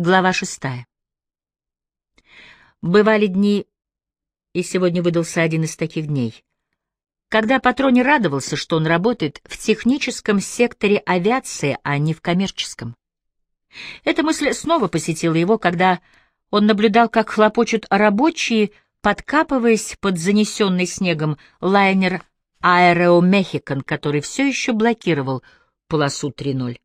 Глава шестая. Бывали дни, и сегодня выдался один из таких дней, когда Патрони радовался, что он работает в техническом секторе авиации, а не в коммерческом. Эта мысль снова посетила его, когда он наблюдал, как хлопочут рабочие, подкапываясь под занесенный снегом лайнер Аэро Мехикан, который все еще блокировал полосу 3.0.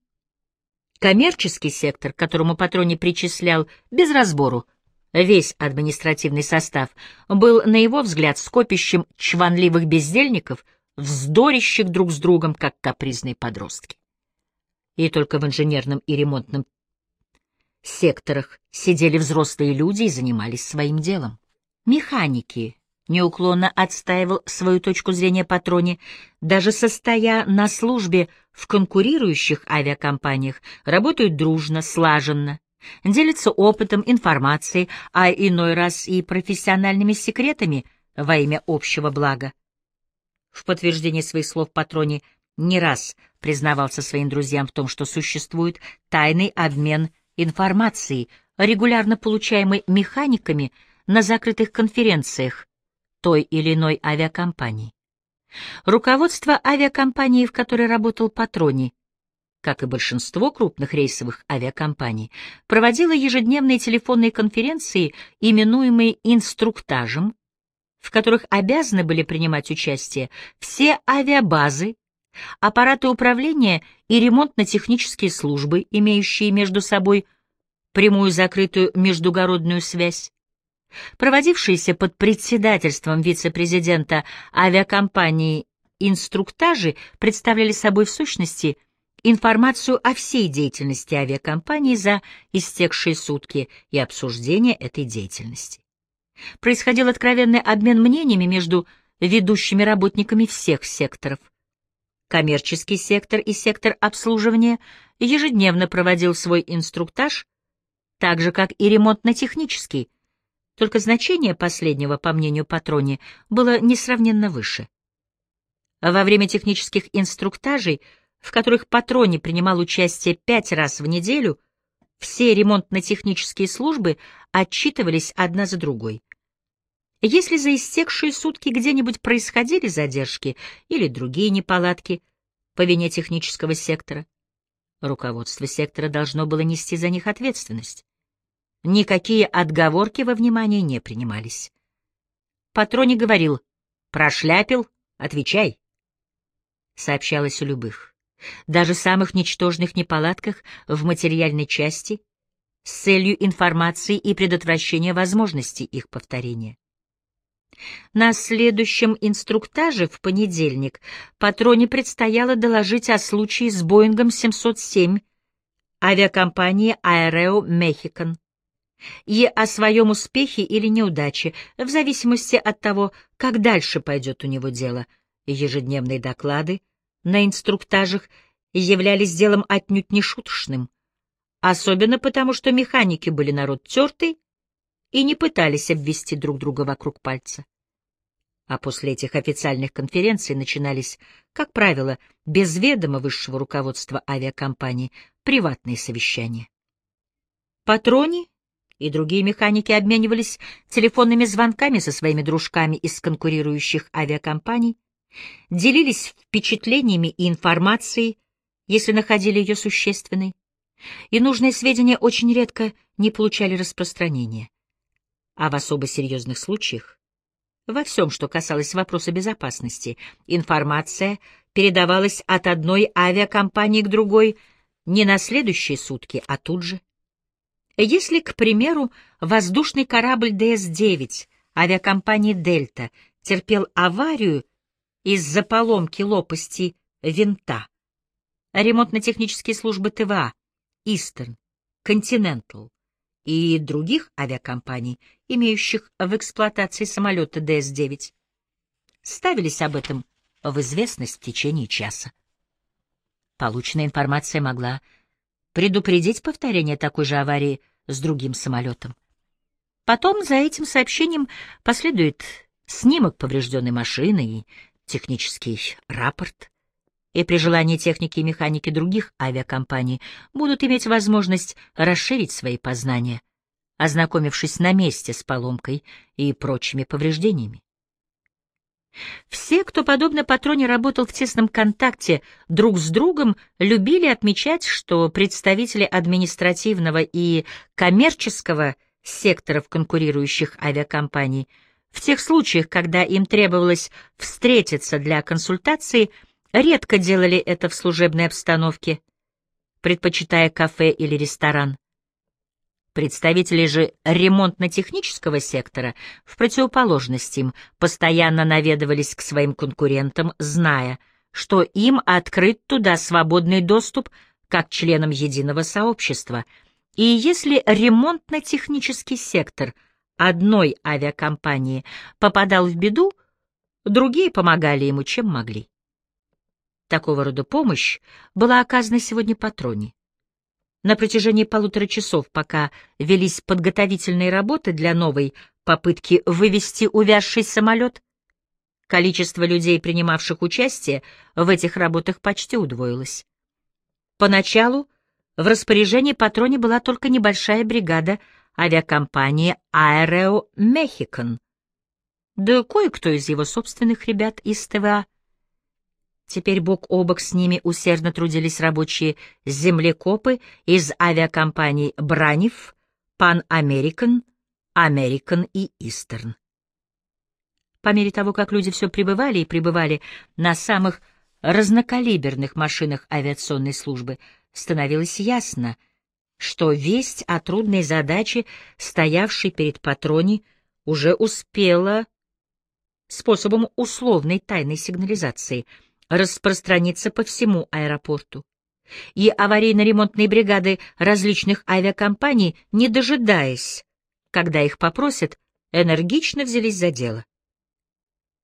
Коммерческий сектор, которому Патрони причислял без разбору весь административный состав, был, на его взгляд, скопищем чванливых бездельников, вздорящих друг с другом, как капризные подростки. И только в инженерном и ремонтном секторах сидели взрослые люди и занимались своим делом. Механики, неуклонно отстаивал свою точку зрения Патрони, даже состоя на службе в конкурирующих авиакомпаниях, работают дружно, слаженно, делятся опытом, информацией, а иной раз и профессиональными секретами во имя общего блага. В подтверждение своих слов Патрони не раз признавался своим друзьям в том, что существует тайный обмен информацией, регулярно получаемый механиками на закрытых конференциях той или иной авиакомпании. Руководство авиакомпании, в которой работал Патрони, как и большинство крупных рейсовых авиакомпаний, проводила ежедневные телефонные конференции, именуемые инструктажем, в которых обязаны были принимать участие все авиабазы, аппараты управления и ремонтно-технические службы, имеющие между собой прямую закрытую междугородную связь. Проводившиеся под председательством вице-президента авиакомпании инструктажи представляли собой в сущности информацию о всей деятельности авиакомпании за истекшие сутки и обсуждение этой деятельности. Происходил откровенный обмен мнениями между ведущими работниками всех секторов. Коммерческий сектор и сектор обслуживания ежедневно проводил свой инструктаж, так же, как и ремонтно-технический, только значение последнего, по мнению Патрони, было несравненно выше. Во время технических инструктажей – в которых Патрони принимал участие пять раз в неделю, все ремонтно-технические службы отчитывались одна за другой. Если за истекшие сутки где-нибудь происходили задержки или другие неполадки по вине технического сектора, руководство сектора должно было нести за них ответственность. Никакие отговорки во внимание не принимались. Патрони говорил «Прошляпил? Отвечай», сообщалось у любых даже самых ничтожных неполадках в материальной части, с целью информации и предотвращения возможности их повторения. На следующем инструктаже в понедельник Патроне предстояло доложить о случае с Боингом 707 авиакомпании Aereo Mexican и о своем успехе или неудаче, в зависимости от того, как дальше пойдет у него дело. Ежедневные доклады — на инструктажах являлись делом отнюдь не шуточным, особенно потому, что механики были народ тертый и не пытались обвести друг друга вокруг пальца. А после этих официальных конференций начинались, как правило, без ведома высшего руководства авиакомпании, приватные совещания. Патрони и другие механики обменивались телефонными звонками со своими дружками из конкурирующих авиакомпаний, делились впечатлениями и информацией, если находили ее существенной, и нужные сведения очень редко не получали распространения. А в особо серьезных случаях, во всем, что касалось вопроса безопасности, информация передавалась от одной авиакомпании к другой не на следующие сутки, а тут же. Если, к примеру, воздушный корабль ДС-9 авиакомпании «Дельта» терпел аварию из-за поломки лопасти винта. Ремонтно-технические службы ТВА, Eastern, Continental и других авиакомпаний, имеющих в эксплуатации самолеты ДС-9, ставились об этом в известность в течение часа. Полученная информация могла предупредить повторение такой же аварии с другим самолетом. Потом за этим сообщением последует снимок поврежденной машины и технический рапорт, и при желании техники и механики других авиакомпаний будут иметь возможность расширить свои познания, ознакомившись на месте с поломкой и прочими повреждениями. Все, кто, подобно Патроне, работал в тесном контакте друг с другом, любили отмечать, что представители административного и коммерческого секторов конкурирующих авиакомпаний в тех случаях, когда им требовалось встретиться для консультации, редко делали это в служебной обстановке, предпочитая кафе или ресторан. Представители же ремонтно-технического сектора, в противоположность им, постоянно наведывались к своим конкурентам, зная, что им открыт туда свободный доступ как членам единого сообщества. И если ремонтно-технический сектор одной авиакомпании попадал в беду, другие помогали ему чем могли. Такого рода помощь была оказана сегодня Патроне. На протяжении полутора часов, пока велись подготовительные работы для новой попытки вывести увязший самолет, количество людей, принимавших участие в этих работах, почти удвоилось. Поначалу в распоряжении патроне была только небольшая бригада авиакомпании Aero Mexican, да кое-кто из его собственных ребят из ТВА. Теперь бок о бок с ними усердно трудились рабочие землекопы из авиакомпаний «Бранив», «Пан Американ», «Американ» и «Истерн». По мере того, как люди все прибывали и прибывали на самых разнокалиберных машинах авиационной службы, становилось ясно, что весть о трудной задаче, стоявшей перед патрони, уже успела способом условной тайной сигнализации — распространиться по всему аэропорту. И аварийно-ремонтные бригады различных авиакомпаний, не дожидаясь, когда их попросят, энергично взялись за дело.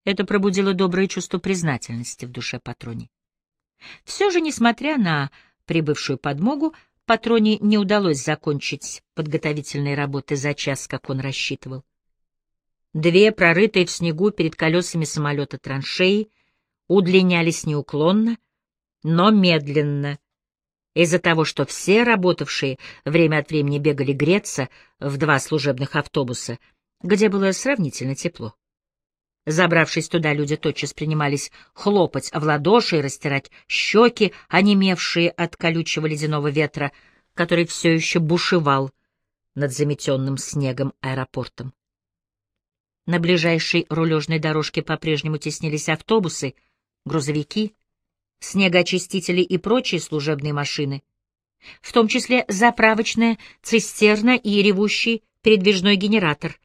Это пробудило доброе чувство признательности в душе Патрони. Все же, несмотря на прибывшую подмогу, Патрони не удалось закончить подготовительные работы за час, как он рассчитывал. Две прорытые в снегу перед колесами самолета траншеи — удлинялись неуклонно, но медленно, из-за того, что все работавшие время от времени бегали греться в два служебных автобуса, где было сравнительно тепло. Забравшись туда, люди тотчас принимались хлопать в ладоши и растирать щеки, онемевшие от колючего ледяного ветра, который все еще бушевал над заметенным снегом аэропортом. На ближайшей рулежной дорожке по-прежнему теснились автобусы — грузовики, снегоочистители и прочие служебные машины, в том числе заправочная цистерна и ревущий передвижной генератор,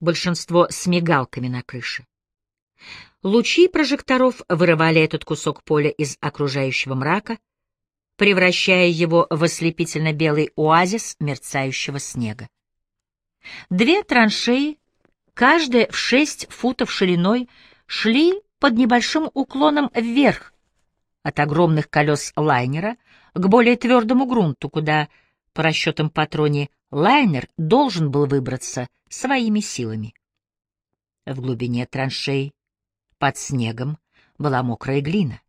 большинство с мигалками на крыше. Лучи прожекторов вырывали этот кусок поля из окружающего мрака, превращая его в ослепительно-белый оазис мерцающего снега. Две траншеи, каждая в шесть футов шириной, шли под небольшим уклоном вверх от огромных колес лайнера к более твердому грунту, куда, по расчетам патроне, лайнер должен был выбраться своими силами. В глубине траншей, под снегом, была мокрая глина,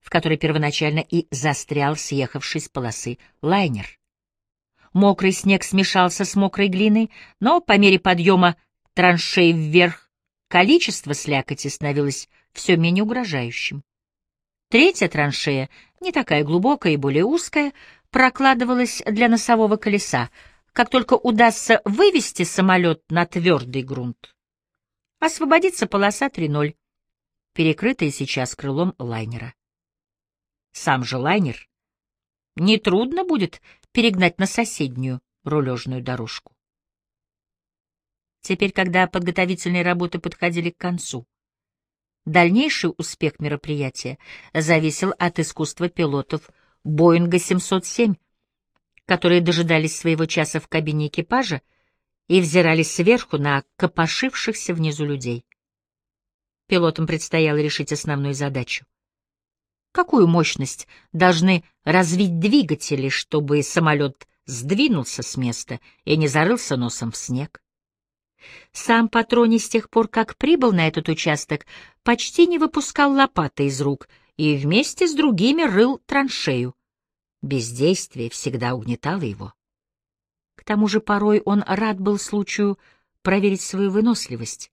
в которой первоначально и застрял съехавший с полосы лайнер. Мокрый снег смешался с мокрой глиной, но по мере подъема траншей вверх Количество слякоти становилось все менее угрожающим. Третья траншея, не такая глубокая и более узкая, прокладывалась для носового колеса, как только удастся вывести самолет на твердый грунт. Освободится полоса 3.0, перекрытая сейчас крылом лайнера. Сам же лайнер нетрудно будет перегнать на соседнюю рулежную дорожку теперь, когда подготовительные работы подходили к концу. Дальнейший успех мероприятия зависел от искусства пилотов Боинга 707, которые дожидались своего часа в кабине экипажа и взирали сверху на копошившихся внизу людей. Пилотам предстояло решить основную задачу. Какую мощность должны развить двигатели, чтобы самолет сдвинулся с места и не зарылся носом в снег? Сам Патрони с тех пор, как прибыл на этот участок, почти не выпускал лопаты из рук и вместе с другими рыл траншею. Бездействие всегда угнетало его. К тому же порой он рад был случаю проверить свою выносливость.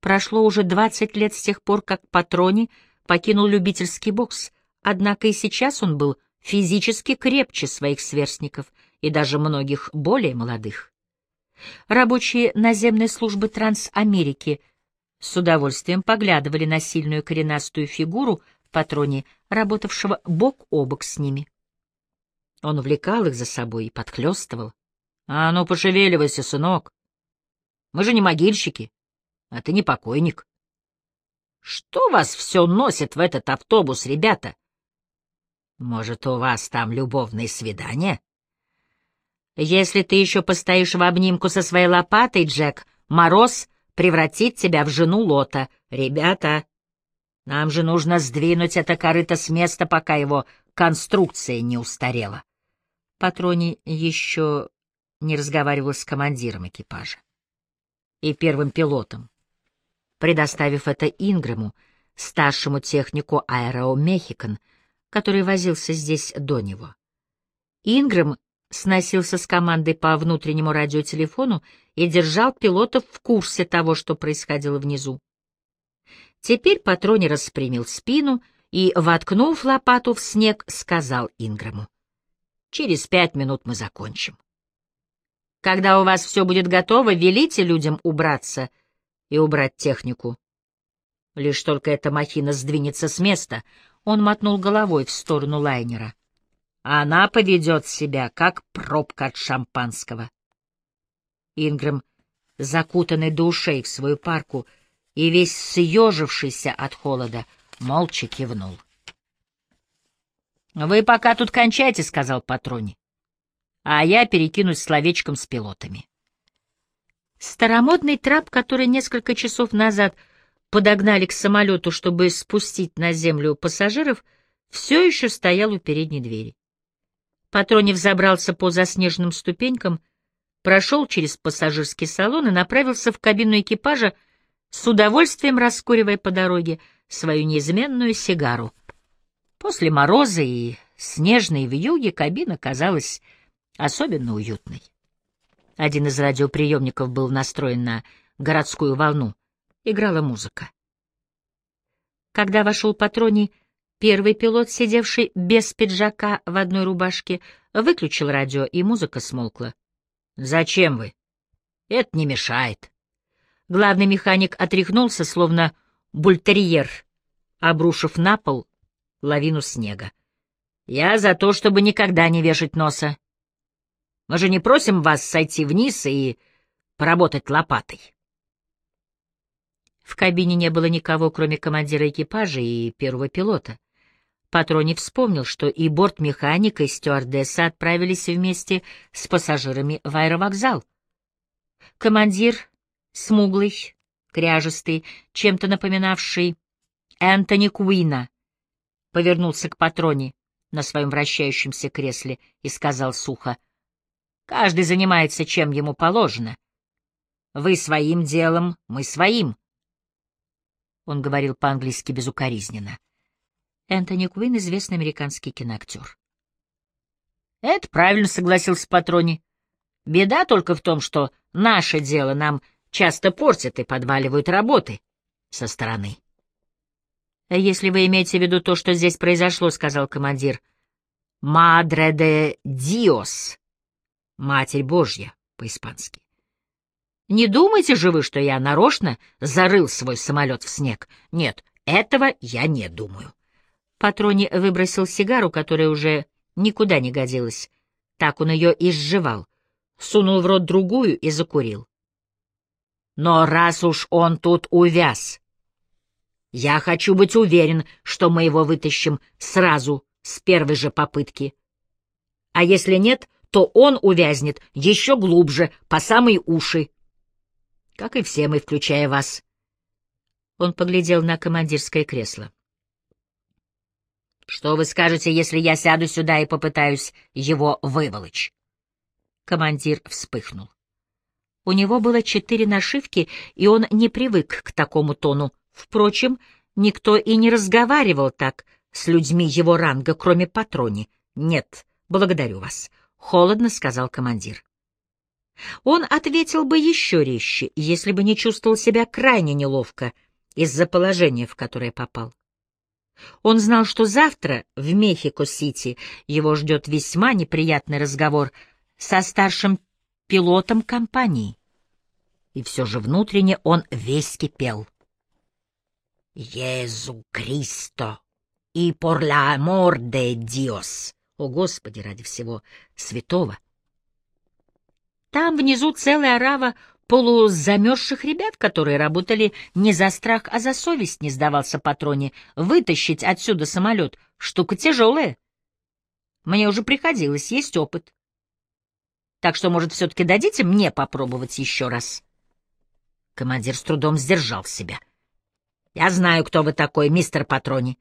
Прошло уже двадцать лет с тех пор, как Патрони покинул любительский бокс, однако и сейчас он был физически крепче своих сверстников и даже многих более молодых. Рабочие наземной службы Трансамерики с удовольствием поглядывали на сильную коренастую фигуру Патрони, работавшего бок о бок с ними. Он увлекал их за собой и подхлёстывал. — А ну, пошевеливайся, сынок. Мы же не могильщики, а ты не покойник. Что вас все носит в этот автобус, ребята? Может, у вас там любовные свидания? Если ты еще постоишь в обнимку со своей лопатой, Джек, мороз превратит тебя в жену Лота. Ребята, нам же нужно сдвинуть это корыто с места, пока его конструкция не устарела. Патрони еще не разговаривал с командиром экипажа и первым пилотом, предоставив это Инграму, старшему технику Аэро Мехикан, который возился здесь до него. Инграм сносился с командой по внутреннему радиотелефону и держал пилотов в курсе того, что происходило внизу. Теперь Патрони распрямил спину и, воткнув лопату в снег, сказал Инграму. «Через пять минут мы закончим. Когда у вас все будет готово, велите людям убраться и убрать технику. Лишь только эта махина сдвинется с места, он мотнул головой в сторону лайнера. Она поведет себя, как пробка от шампанского. Ингрэм, закутанный до ушей в свою парку и весь съежившийся от холода, молча кивнул. — Вы пока тут кончайте, — сказал Патрони, — а я перекинусь словечком с пилотами. Старомодный трап, который несколько часов назад подогнали к самолету, чтобы спустить на землю пассажиров, все еще стоял у передней двери. Патронев забрался по заснеженным ступенькам, прошел через пассажирский салон и направился в кабину экипажа, с удовольствием раскуривая по дороге свою неизменную сигару. После мороза и снежной вьюги кабина казалась особенно уютной. Один из радиоприемников был настроен на городскую волну. Играла музыка. Когда вошел Патроний, Первый пилот, сидевший без пиджака в одной рубашке, выключил радио, и музыка смолкла. «Зачем вы? Это не мешает». Главный механик отряхнулся, словно бультерьер, обрушив на пол лавину снега. «Я за то, чтобы никогда не вешать носа. Мы же не просим вас сойти вниз и поработать лопатой». В кабине не было никого, кроме командира экипажа и первого пилота. Патрони вспомнил, что и бортмеханик, и стюардесса отправились вместе с пассажирами в аэровокзал. Командир, смуглый, кряжестый, чем-то напоминавший Энтони Куина, повернулся к Патрони на своем вращающемся кресле и сказал сухо, «Каждый занимается, чем ему положено. Вы своим делом, мы своим». Он говорил по-английски безукоризненно. Энтони Куин — известный американский киноактер. «Это правильно», — согласился Патрони. «Беда только в том, что наше дело нам часто портят и подваливают работы со стороны». «Если вы имеете в виду то, что здесь произошло», — сказал командир, — «Мадре де Диос», «Матерь Божья» по-испански. «Не думайте же вы, что я нарочно зарыл свой самолет в снег. Нет, этого я не думаю». Патрони выбросил сигару, которая уже никуда не годилась. Так он ее и сживал. Сунул в рот другую и закурил. Но раз уж он тут увяз, я хочу быть уверен, что мы его вытащим сразу, с первой же попытки. А если нет, то он увязнет еще глубже, по самые уши. Как и все мы, включая вас. Он поглядел на командирское кресло. Что вы скажете, если я сяду сюда и попытаюсь его выволочь? Командир вспыхнул. У него было четыре нашивки, и он не привык к такому тону. Впрочем, никто и не разговаривал так с людьми его ранга, кроме патрони. Нет, благодарю вас, — холодно сказал командир. Он ответил бы еще резче, если бы не чувствовал себя крайне неловко из-за положения, в которое попал. Он знал, что завтра в Мехико-Сити его ждет весьма неприятный разговор со старшим пилотом компании. И все же внутренне он весь кипел. «Езу Кристо! И por la amor de Dios!» О, Господи, ради всего святого! Там внизу целая орава полузамерзших ребят, которые работали не за страх, а за совесть, не сдавался патроне. Вытащить отсюда самолет — штука тяжелая. Мне уже приходилось, есть опыт. Так что, может, все-таки дадите мне попробовать еще раз? Командир с трудом сдержал себя. Я знаю, кто вы такой, мистер Патрони.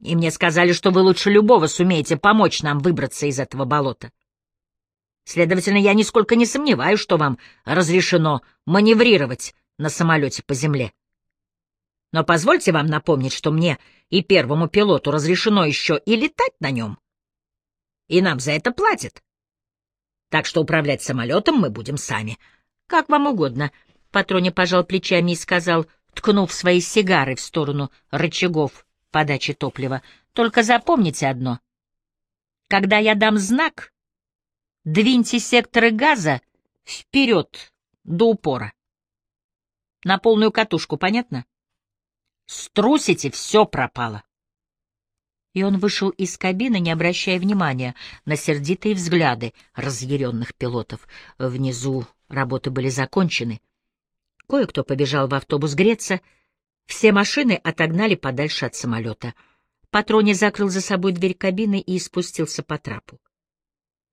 И мне сказали, что вы лучше любого сумеете помочь нам выбраться из этого болота. Следовательно, я нисколько не сомневаюсь, что вам разрешено маневрировать на самолете по земле. Но позвольте вам напомнить, что мне и первому пилоту разрешено еще и летать на нем. И нам за это платят. Так что управлять самолетом мы будем сами. Как вам угодно. Патроне пожал плечами и сказал, ткнув свои сигары в сторону рычагов подачи топлива. Только запомните одно. Когда я дам знак, Двиньте секторы газа вперед до упора. На полную катушку, понятно? Струсите, все пропало. И он вышел из кабины, не обращая внимания на сердитые взгляды разъяренных пилотов. Внизу работы были закончены. Кое-кто побежал в автобус греться. Все машины отогнали подальше от самолета. Патроне закрыл за собой дверь кабины и спустился по трапу.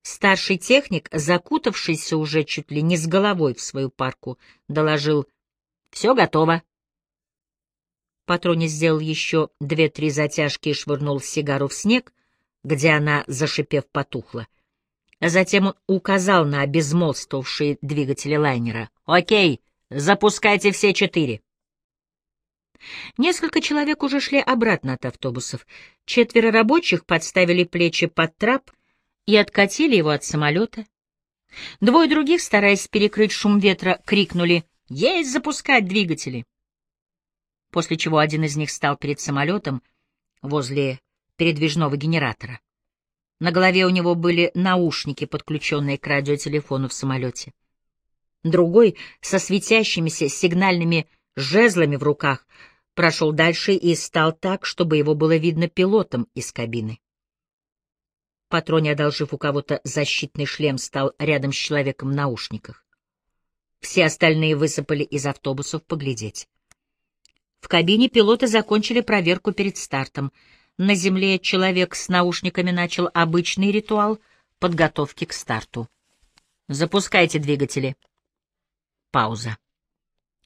Старший техник, закутавшийся уже чуть ли не с головой в свою парку, доложил «Все готово». Патроне сделал еще две-три затяжки и швырнул сигару в снег, где она, зашипев, потухла. Затем он указал на обезмолвствовавшие двигатели лайнера. «Окей, запускайте все четыре». Несколько человек уже шли обратно от автобусов. Четверо рабочих подставили плечи под трап, и откатили его от самолета. Двое других, стараясь перекрыть шум ветра, крикнули «Есть запускать двигатели!» После чего один из них стал перед самолетом возле передвижного генератора. На голове у него были наушники, подключенные к радиотелефону в самолете. Другой, со светящимися сигнальными жезлами в руках, прошел дальше и стал так, чтобы его было видно пилотом из кабины. Патроне, одолжив у кого-то защитный шлем, стал рядом с человеком в наушниках. Все остальные высыпали из автобусов поглядеть. В кабине пилоты закончили проверку перед стартом. На земле человек с наушниками начал обычный ритуал подготовки к старту. «Запускайте двигатели». Пауза.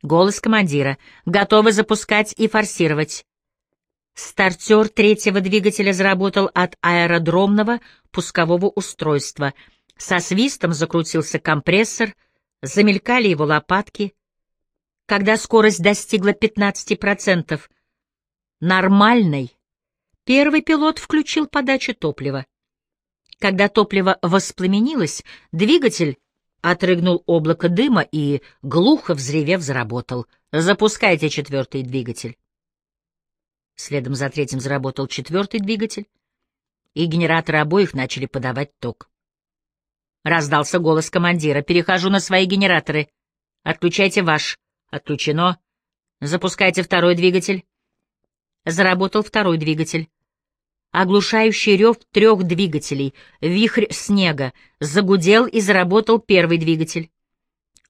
Голос командира. «Готовы запускать и форсировать. Стартер третьего двигателя заработал от аэродромного пускового устройства. Со свистом закрутился компрессор, замелькали его лопатки. Когда скорость достигла 15%, нормальной, первый пилот включил подачу топлива. Когда топливо воспламенилось, двигатель отрыгнул облако дыма и, глухо взревев, заработал. «Запускайте четвертый двигатель». Следом за третьим заработал четвертый двигатель, и генераторы обоих начали подавать ток. Раздался голос командира. «Перехожу на свои генераторы. Отключайте ваш. Отключено. Запускайте второй двигатель». Заработал второй двигатель. Оглушающий рев трех двигателей, вихрь снега, загудел и заработал первый двигатель.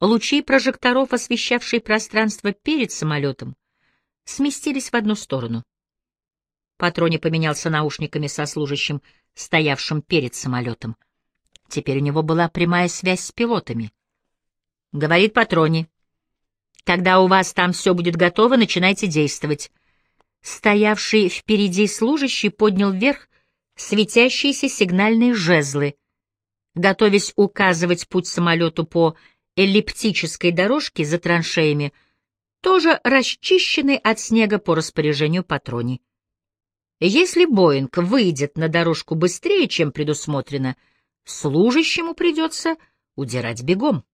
Лучи прожекторов, освещавшие пространство перед самолетом, сместились в одну сторону. Патроне поменялся наушниками со служащим, стоявшим перед самолетом. Теперь у него была прямая связь с пилотами. Говорит Патроне. Когда у вас там все будет готово, начинайте действовать. Стоявший впереди служащий поднял вверх светящиеся сигнальные жезлы, готовясь указывать путь самолету по эллиптической дорожке за траншеями, тоже расчищенный от снега по распоряжению патрони. Если Боинг выйдет на дорожку быстрее, чем предусмотрено, служащему придется удирать бегом.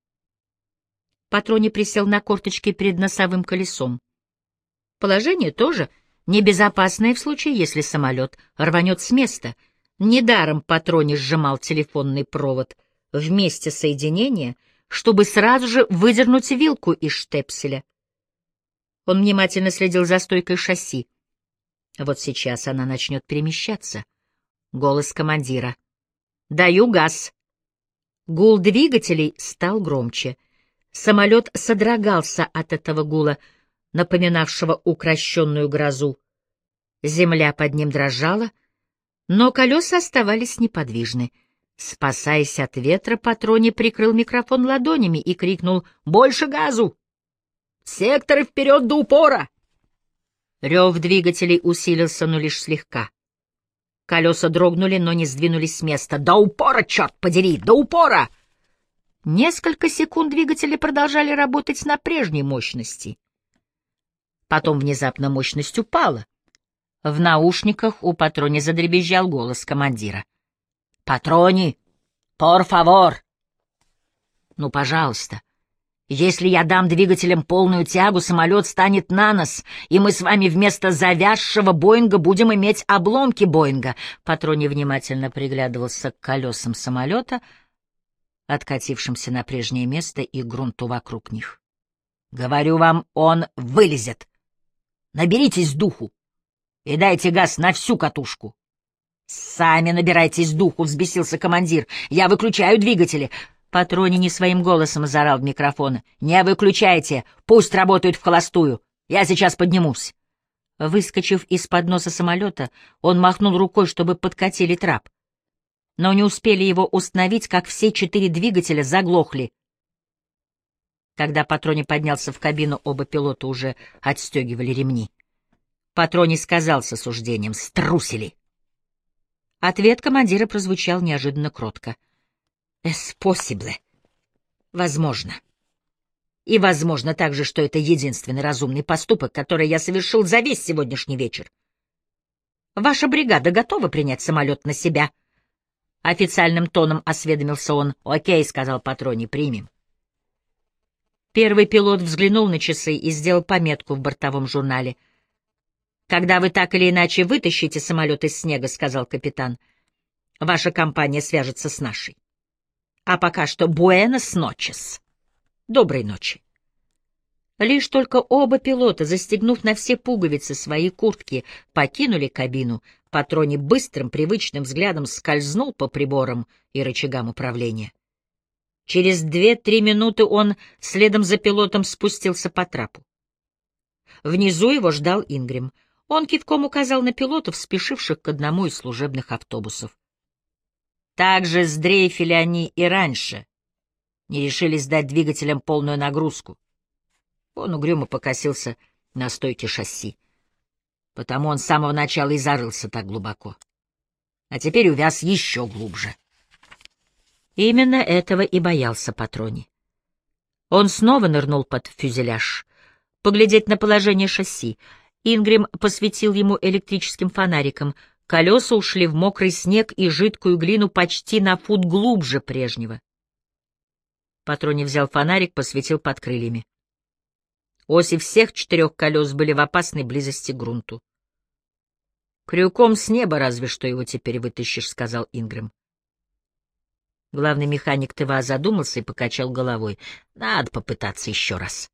Патрони присел на корточки перед носовым колесом. Положение тоже небезопасное в случае, если самолет рванет с места. Недаром Патрони сжимал телефонный провод в месте соединения, чтобы сразу же выдернуть вилку из штепселя. Он внимательно следил за стойкой шасси. Вот сейчас она начнет перемещаться. Голос командира. «Даю газ». Гул двигателей стал громче. Самолет содрогался от этого гула, напоминавшего укращенную грозу. Земля под ним дрожала, но колеса оставались неподвижны. Спасаясь от ветра, Патрони прикрыл микрофон ладонями и крикнул «Больше газу! Секторы вперед до упора!» Рев двигателей усилился, но лишь слегка. Колеса дрогнули, но не сдвинулись с места. «До упора, черт подери! До упора!» Несколько секунд двигатели продолжали работать на прежней мощности. Потом внезапно мощность упала. В наушниках у Патрони задребезжал голос командира. «Патрони! Пор фавор!» «Ну, пожалуйста, если я дам двигателям полную тягу, самолет станет на нос, и мы с вами вместо завязшего Боинга будем иметь обломки Боинга. Патрони внимательно приглядывался к колесам самолета, откатившимся на прежнее место и грунту вокруг них. Говорю вам, он вылезет. Наберитесь духу и дайте газ на всю катушку. Сами набирайтесь духу, взбесился командир. Я выключаю двигатели. Патрони не своим голосом заорал в микрофон. «Не выключайте! Пусть работают в холостую! Я сейчас поднимусь!» Выскочив из-под носа самолета, он махнул рукой, чтобы подкатили трап. Но не успели его установить, как все четыре двигателя заглохли. Когда Патрони поднялся в кабину, оба пилота уже отстегивали ремни. Патрони сказал с осуждением «Струсили!». Ответ командира прозвучал неожиданно кротко — «Es possible». Возможно. И возможно также, что это единственный разумный поступок, который я совершил за весь сегодняшний вечер. Ваша бригада готова принять самолет на себя? Официальным тоном осведомился он. «Окей», — сказал Патрони, — «примем». Первый пилот взглянул на часы и сделал пометку в бортовом журнале. «Когда вы так или иначе вытащите самолет из снега», — сказал капитан, — «ваша компания свяжется с нашей». А пока что буэнос ночес. Доброй ночи. Лишь только оба пилота, застегнув на все пуговицы свои куртки, покинули кабину, Патрони быстрым, привычным взглядом скользнул по приборам и рычагам управления. Через две-три минуты он следом за пилотом спустился по трапу. Внизу его ждал Ингрим. Он кивком указал на пилотов, спешивших к одному из служебных автобусов. Также сдрейфили они и раньше, не решились дать двигателям полную нагрузку. Он угрюмо покосился на стойке шасси. Потому он с самого начала и зарылся так глубоко. А теперь увяз еще глубже. Именно этого и боялся Патрони. Он снова нырнул под фюзеляж, поглядеть на положение шасси. Ингрим посветил ему электрическим фонариком, Колеса ушли в мокрый снег и жидкую глину почти на фут глубже прежнего. Патрони взял фонарик, посветил под крыльями. Оси всех четырех колес были в опасной близости к грунту. «Крюком с неба разве что его теперь вытащишь», — сказал Ингрэм. Главный механик ТВА задумался и покачал головой. «Надо попытаться еще раз.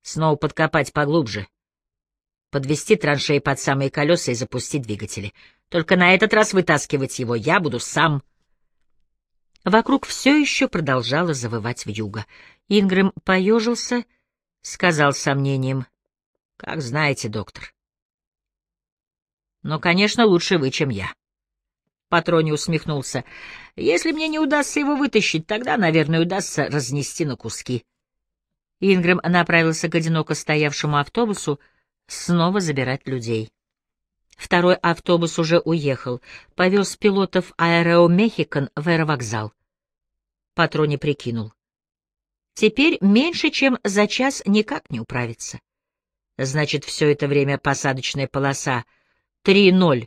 Снова подкопать поглубже подвести траншеи под самые колеса и запустить двигатели. Только на этот раз вытаскивать его я буду сам. Вокруг все еще продолжало завывать вьюга. Ингрэм поежился, сказал с сомнением. — Как знаете, доктор. — Но, конечно, лучше вы, чем я. Патрони усмехнулся. — Если мне не удастся его вытащить, тогда, наверное, удастся разнести на куски. Ингрэм направился к одиноко стоявшему автобусу, снова забирать людей. Второй автобус уже уехал, повез пилотов Аэроу Мехикан в аэровокзал. Патрони прикинул. Теперь меньше, чем за час никак не управиться. Значит, все это время посадочная полоса 3.0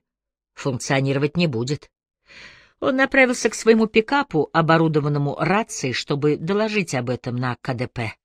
функционировать не будет. Он направился к своему пикапу, оборудованному рацией, чтобы доложить об этом на КДП.